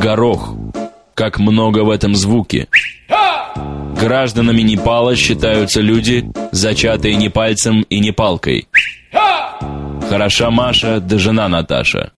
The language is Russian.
Горох. Как много в этом звуке. Гражданами Непала считаются люди, зачатые не пальцем и не палкой. Хороша Маша, да жена Наташа.